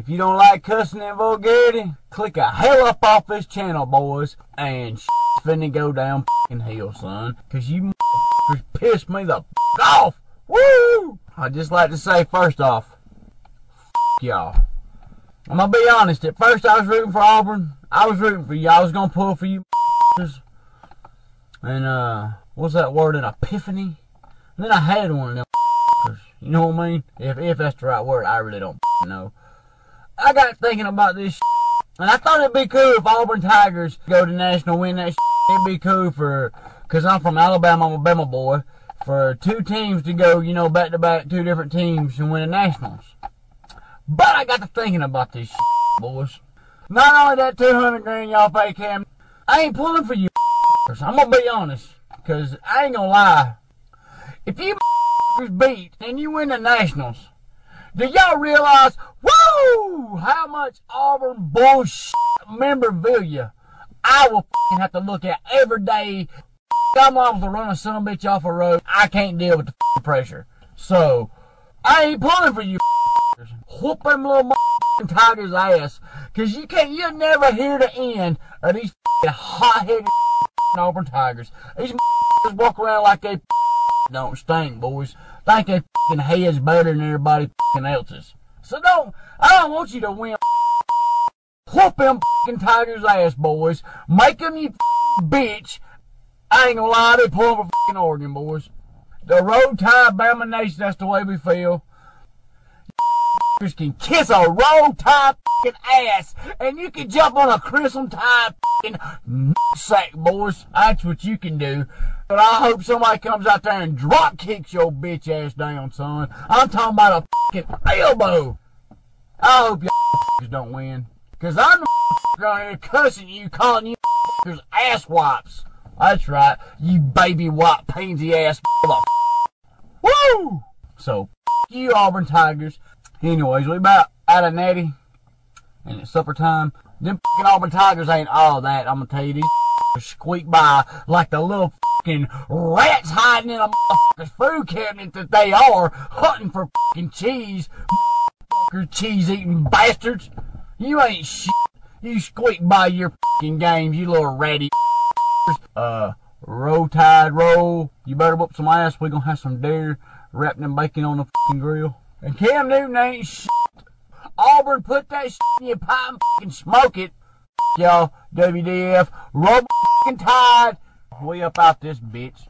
If you don't like cussing and vulgarity, click a hell up off this channel, boys. And shit's finna go down fucking hell, son. Cause you motherfuckers pissed me the fuck off. Woo! I'd just like to say, first off, y'all. I'm gonna be honest, at first I was rooting for Auburn. I was rooting for you. I was gonna pull for you. And, uh, what's that word, an epiphany? And then I had one of them. You know what I mean? If, if that's the right word, I really don't know. I got thinking about this and I thought it'd be cool if Auburn Tigers go to national win that shit. It'd be cool for, cause I'm from Alabama, I'm a Bama boy, for two teams to go, you know, back to back, two different teams and win the nationals. But I got to thinking about this shit, boys. Not only that 200 grand y'all pay Cam, I ain't pulling for you. I'm gonna be honest, cause I ain't gonna lie. If you beat and you win the nationals, do y'all realize, woo, how much Auburn bullshit memorabilia I will have to look at every day? I'm off to run a son bitch off a road. I can't deal with the pressure. So, I ain't pulling for you whoop them little Tigers ass. Cause you can't, you never hear the end of these hot-headed Auburn Tigers. These just walk around like they don't stink, boys. Think they heads better than everybody else's. So don't, I don't want you to win. Whoop them fucking Tigers ass, boys. Make them you bitch. I ain't gonna lie, they pull fucking Oregon, boys. The roll tide Bama Nation, that's the way we feel can kiss a roll fucking ass, and you can jump on a crimson tide fucking sack, boys. That's what you can do. But I hope somebody comes out there and drop kicks your bitch ass down, son. I'm talking about a fucking elbow. Oh, I hope you don't win. Cause I'm around here cussing you, calling you ass wipes. That's right, you baby white pansy ass Woo! So, you Auburn Tigers. Anyways, we about out of natty, and it's supper time. Them Auburn Tigers ain't all that. I'm gonna tell you, these squeak by like the little fucking rats hiding in a food cabinet that they are, hunting for fucking cheese. Motherfucker cheese eating bastards. You ain't shit. You squeak by your fucking games, you little ratty. Uh, roll tide roll. You better whoop some ass. We gonna have some deer wrapped in bacon on the fucking grill. And Cam Newton ain't shit. Auburn put that shit in your pipe and fucking smoke it. Y'all, WDF, roll fucking tide. We up out this bitch.